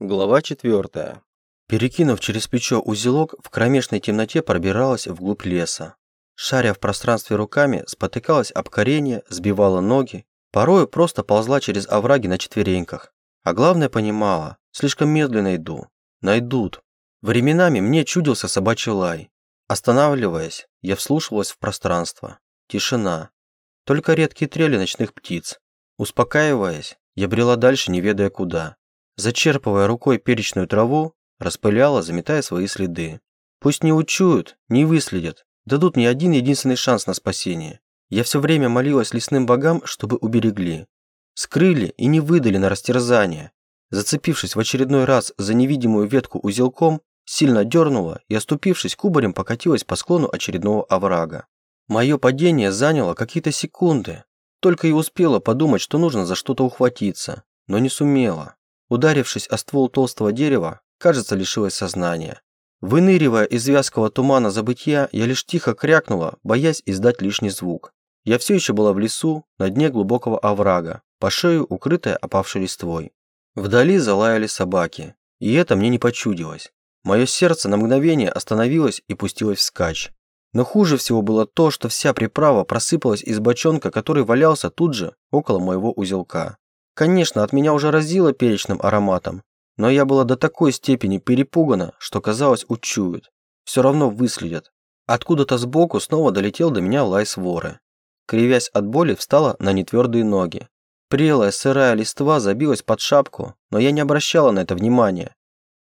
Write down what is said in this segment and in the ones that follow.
Глава 4. Перекинув через плечо узелок, в кромешной темноте пробиралась вглубь леса. Шаря в пространстве руками, спотыкалась об коренья, сбивала ноги, порою просто ползла через овраги на четвереньках. А главное понимала, слишком медленно иду. Найдут. Временами мне чудился собачий лай. Останавливаясь, я вслушивалась в пространство. Тишина. Только редкие трели ночных птиц. Успокаиваясь, я брела дальше, не ведая куда. Зачерпывая рукой перечную траву, распыляла, заметая свои следы. Пусть не учуют, не выследят, дадут мне один единственный шанс на спасение. Я все время молилась лесным богам, чтобы уберегли. Скрыли и не выдали на растерзание. Зацепившись в очередной раз за невидимую ветку узелком, сильно дернула и, оступившись кубарем, покатилась по склону очередного оврага. Мое падение заняло какие-то секунды. Только и успела подумать, что нужно за что-то ухватиться, но не сумела. Ударившись о ствол толстого дерева, кажется, лишилась сознания. Выныривая из вязкого тумана забытья, я лишь тихо крякнула, боясь издать лишний звук. Я все еще была в лесу, на дне глубокого оврага, по шею укрытая опавшей листвой. Вдали залаяли собаки, и это мне не почудилось. Мое сердце на мгновение остановилось и пустилось вскачь. Но хуже всего было то, что вся приправа просыпалась из бочонка, который валялся тут же, около моего узелка. Конечно, от меня уже разило перечным ароматом, но я была до такой степени перепугана, что казалось учуют. Все равно выследят. Откуда-то сбоку снова долетел до меня лай своры. Кривясь от боли, встала на нетвердые ноги. Прелая сырая листва забилась под шапку, но я не обращала на это внимания.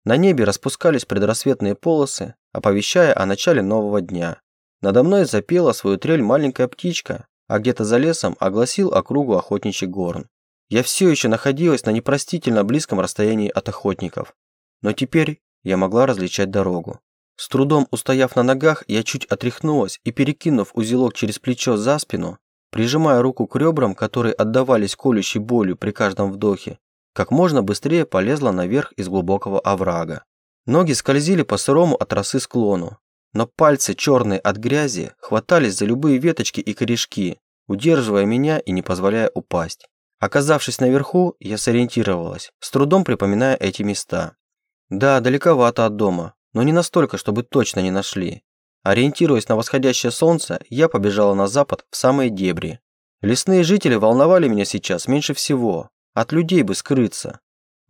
На небе распускались предрассветные полосы, оповещая о начале нового дня. Надо мной запела свою трель маленькая птичка, а где-то за лесом огласил округу охотничий горн. Я все еще находилась на непростительно близком расстоянии от охотников, но теперь я могла различать дорогу. С трудом устояв на ногах, я чуть отряхнулась и, перекинув узелок через плечо за спину, прижимая руку к ребрам, которые отдавались колющей болью при каждом вдохе, как можно быстрее полезла наверх из глубокого оврага. Ноги скользили по сырому от росы склону, но пальцы, черные от грязи, хватались за любые веточки и корешки, удерживая меня и не позволяя упасть. Оказавшись наверху, я сориентировалась, с трудом припоминая эти места. Да, далековато от дома, но не настолько, чтобы точно не нашли. Ориентируясь на восходящее солнце, я побежала на запад в самые дебри. Лесные жители волновали меня сейчас меньше всего. От людей бы скрыться.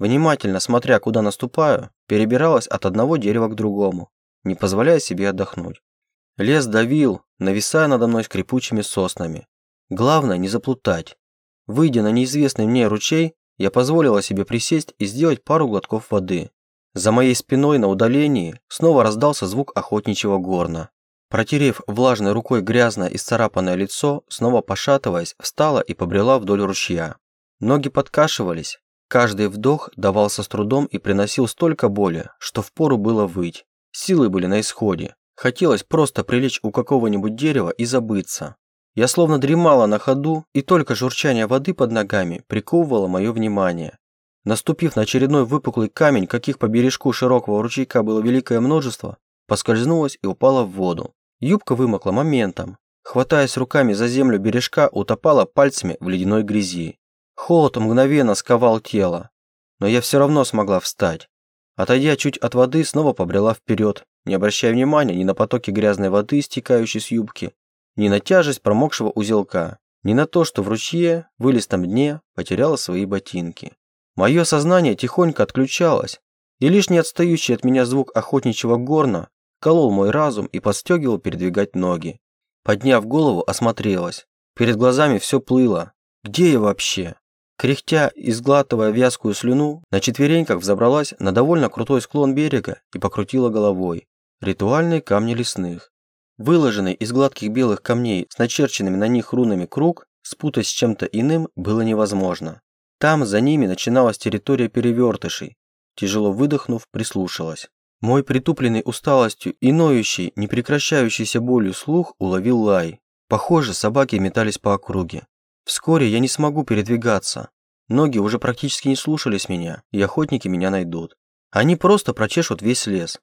Внимательно смотря, куда наступаю, перебиралась от одного дерева к другому, не позволяя себе отдохнуть. Лес давил, нависая надо мной скрипучими соснами. Главное не заплутать. Выйдя на неизвестный мне ручей, я позволила себе присесть и сделать пару глотков воды. За моей спиной на удалении снова раздался звук охотничьего горна. Протерев влажной рукой грязное и царапанное лицо, снова пошатываясь, встала и побрела вдоль ручья. Ноги подкашивались, каждый вдох давался с трудом и приносил столько боли, что впору было выть. Силы были на исходе. Хотелось просто прилечь у какого-нибудь дерева и забыться. Я словно дремала на ходу, и только журчание воды под ногами приковывало мое внимание. Наступив на очередной выпуклый камень, каких по бережку широкого ручейка было великое множество, поскользнулась и упала в воду. Юбка вымокла моментом. Хватаясь руками за землю бережка, утопала пальцами в ледяной грязи. Холод мгновенно сковал тело, но я все равно смогла встать. Отойдя чуть от воды, снова побрела вперед, не обращая внимания ни на потоки грязной воды, стекающей с юбки, ни на тяжесть промокшего узелка, ни на то, что в ручье, в вылистом дне, потеряла свои ботинки. Мое сознание тихонько отключалось, и лишь не отстающий от меня звук охотничьего горна колол мой разум и подстегивал передвигать ноги. Подняв голову, осмотрелась. Перед глазами все плыло. Где я вообще? Кряхтя и сглатывая вязкую слюну, на четвереньках взобралась на довольно крутой склон берега и покрутила головой. Ритуальные камни лесных. Выложенный из гладких белых камней с начерченными на них рунами круг, спутать с чем-то иным было невозможно. Там за ними начиналась территория перевертышей. Тяжело выдохнув, прислушалась. Мой притупленный усталостью и ноющий, непрекращающийся болью слух уловил лай. Похоже, собаки метались по округе. Вскоре я не смогу передвигаться. Ноги уже практически не слушались меня, и охотники меня найдут. Они просто прочешут весь лес.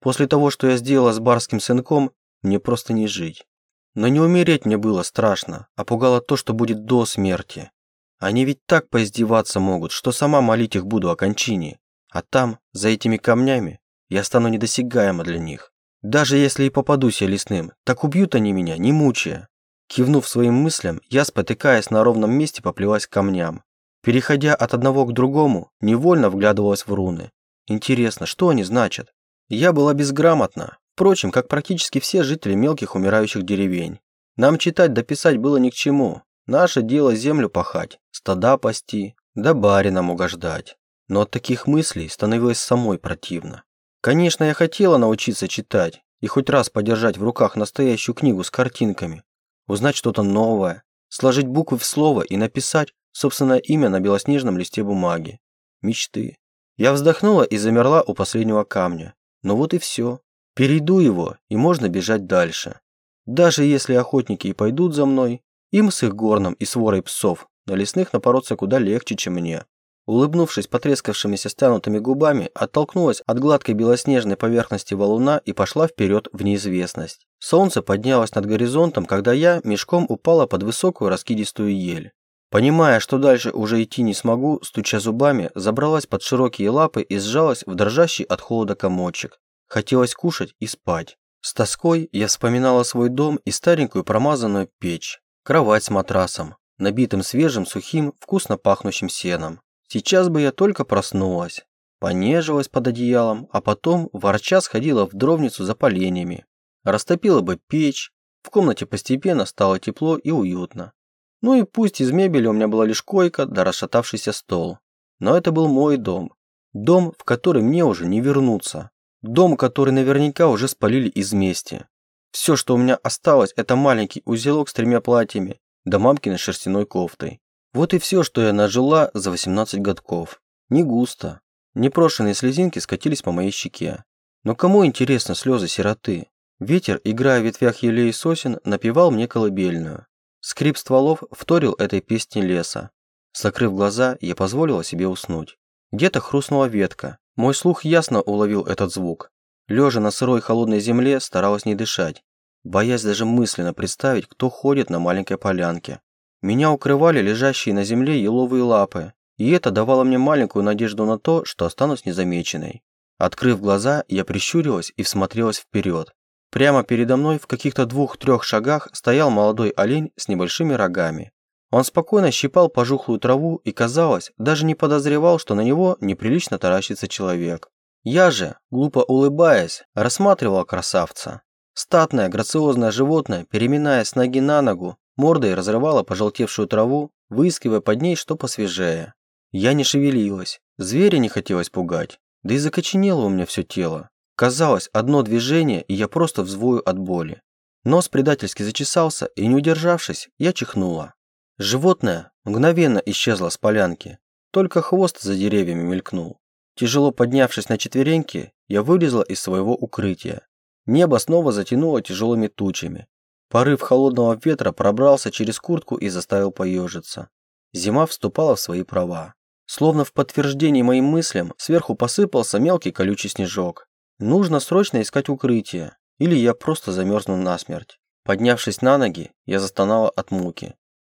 После того, что я сделала с барским сынком, мне просто не жить. Но не умереть мне было страшно, а пугало то, что будет до смерти. Они ведь так поиздеваться могут, что сама молить их буду о кончине. А там, за этими камнями, я стану недосягаема для них. Даже если и попадусь я лесным, так убьют они меня, не мучая. Кивнув своим мыслям, я, спотыкаясь на ровном месте, поплелась к камням. Переходя от одного к другому, невольно вглядывалась в руны. Интересно, что они значат? Я была безграмотна, впрочем, как практически все жители мелких умирающих деревень. Нам читать да писать было ни к чему. Наше дело землю пахать, стада пасти, да баринам угождать. Но от таких мыслей становилось самой противно. Конечно, я хотела научиться читать и хоть раз подержать в руках настоящую книгу с картинками, узнать что-то новое, сложить буквы в слово и написать собственное имя на белоснежном листе бумаги. Мечты. Я вздохнула и замерла у последнего камня. Ну вот и все. Перейду его, и можно бежать дальше. Даже если охотники и пойдут за мной, им с их горном и сворой псов на лесных напороться куда легче, чем мне. Улыбнувшись потрескавшимися стянутыми губами, оттолкнулась от гладкой белоснежной поверхности валуна и пошла вперед в неизвестность. Солнце поднялось над горизонтом, когда я мешком упала под высокую раскидистую ель. Понимая, что дальше уже идти не смогу, стуча зубами, забралась под широкие лапы и сжалась в дрожащий от холода комочек. Хотелось кушать и спать. С тоской я вспоминала свой дом и старенькую промазанную печь, кровать с матрасом, набитым свежим, сухим, вкусно пахнущим сеном. Сейчас бы я только проснулась, понежилась под одеялом, а потом ворча сходила в дровницу за поленьями. Растопила бы печь, в комнате постепенно стало тепло и уютно. Ну и пусть из мебели у меня была лишь койка да расшатавшийся стол. Но это был мой дом. Дом, в который мне уже не вернуться. Дом, который наверняка уже спалили из мести. Все, что у меня осталось, это маленький узелок с тремя платьями, да мамкиной шерстяной кофтой. Вот и все, что я нажила за 18 годков. Не густо. Непрошенные слезинки скатились по моей щеке. Но кому интересно слезы сироты? Ветер, играя в ветвях елей и сосен, напевал мне колыбельную. Скрип стволов вторил этой песне леса. Закрыв глаза, я позволила себе уснуть. Где-то хрустнула ветка. Мой слух ясно уловил этот звук. Лежа на сырой холодной земле, старалась не дышать, боясь даже мысленно представить, кто ходит на маленькой полянке. Меня укрывали лежащие на земле еловые лапы, и это давало мне маленькую надежду на то, что останусь незамеченной. Открыв глаза, я прищурилась и всмотрелась вперед. Прямо передо мной в каких-то двух-трех шагах стоял молодой олень с небольшими рогами. Он спокойно щипал пожухлую траву и, казалось, даже не подозревал, что на него неприлично таращится человек. Я же, глупо улыбаясь, рассматривала красавца. Статное, грациозное животное, переминаясь с ноги на ногу, Мордой разрывала пожелтевшую траву, выискивая под ней что посвежее. Я не шевелилась, зверя не хотелось пугать, да и закоченело у меня все тело. Казалось, одно движение, и я просто взвою от боли. Нос предательски зачесался, и не удержавшись, я чихнула. Животное мгновенно исчезло с полянки, только хвост за деревьями мелькнул. Тяжело поднявшись на четвереньки, я вылезла из своего укрытия. Небо снова затянуло тяжелыми тучами, Порыв холодного ветра пробрался через куртку и заставил поежиться. Зима вступала в свои права. Словно в подтверждении моим мыслям, сверху посыпался мелкий колючий снежок. Нужно срочно искать укрытие, или я просто замерзну насмерть. Поднявшись на ноги, я застонала от муки.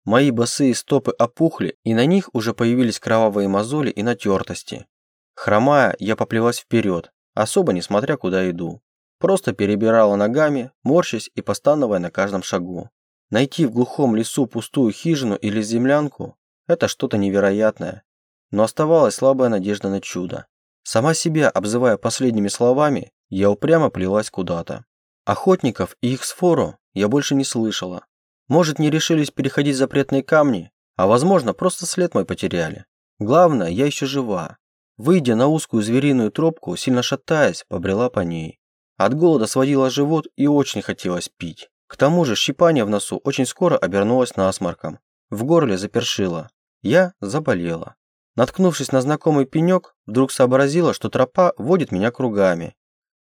Мои босые стопы опухли, и на них уже появились кровавые мозоли и натертости. Хромая, я поплелась вперед, особо не смотря куда иду. Просто перебирала ногами, морщась и постановая на каждом шагу. Найти в глухом лесу пустую хижину или землянку – это что-то невероятное. Но оставалась слабая надежда на чудо. Сама себя обзывая последними словами, я упрямо плелась куда-то. Охотников и их сфору я больше не слышала. Может, не решились переходить запретные камни, а возможно, просто след мой потеряли. Главное, я еще жива. Выйдя на узкую звериную тропку, сильно шатаясь, побрела по ней. От голода сводила живот и очень хотелось пить. К тому же щипание в носу очень скоро обернулось насморком. В горле запершило. Я заболела. Наткнувшись на знакомый пенек, вдруг сообразила, что тропа водит меня кругами.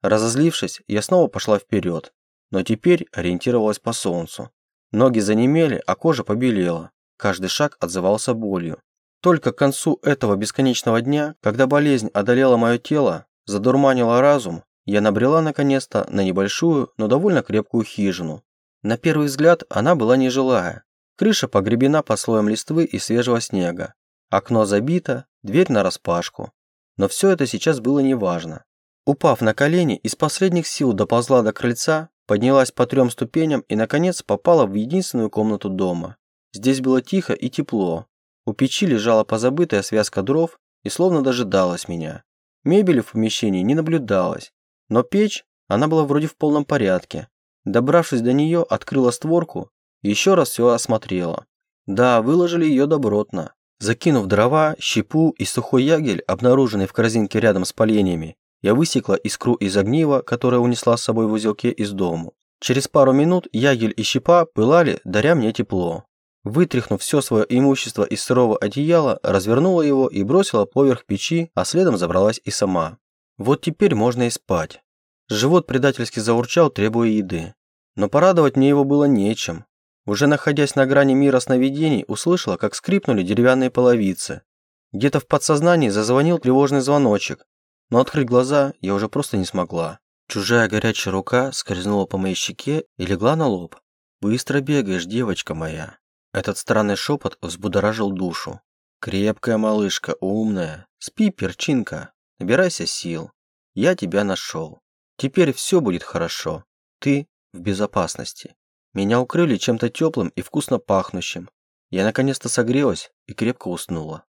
Разозлившись, я снова пошла вперед, но теперь ориентировалась по солнцу. Ноги занемели, а кожа побелела. Каждый шаг отзывался болью. Только к концу этого бесконечного дня, когда болезнь одолела мое тело, задурманила разум, я набрела наконец-то на небольшую, но довольно крепкую хижину. На первый взгляд она была нежилая. Крыша погребена под слоем листвы и свежего снега. Окно забито, дверь нараспашку. Но все это сейчас было неважно. Упав на колени, из последних сил доползла до крыльца, поднялась по трем ступеням и, наконец, попала в единственную комнату дома. Здесь было тихо и тепло. У печи лежала позабытая связка дров и словно дожидалась меня. Мебели в помещении не наблюдалось, но печь, она была вроде в полном порядке. Добравшись до нее, открыла створку и еще раз все осмотрела. Да, выложили ее добротно. Закинув дрова, щепу и сухой ягель, обнаруженный в корзинке рядом с поленьями, я высекла искру из огнива, которое унесла с собой в узелке из дому. Через пару минут ягель и щепа пылали, даря мне тепло. Вытряхнув все свое имущество из сырого одеяла, развернула его и бросила поверх печи, а следом забралась и сама. Вот теперь можно и спать. Живот предательски заурчал, требуя еды. Но порадовать мне его было нечем. Уже находясь на грани мира сновидений, услышала, как скрипнули деревянные половицы. Где-то в подсознании зазвонил тревожный звоночек, но открыть глаза я уже просто не смогла. Чужая горячая рука скользнула по моей щеке и легла на лоб. «Быстро бегаешь, девочка моя». Этот странный шепот взбудоражил душу. «Крепкая малышка, умная. Спи, перчинка. Набирайся сил. Я тебя нашел. Теперь все будет хорошо. Ты в безопасности. Меня укрыли чем-то теплым и вкусно пахнущим. Я наконец-то согрелась и крепко уснула.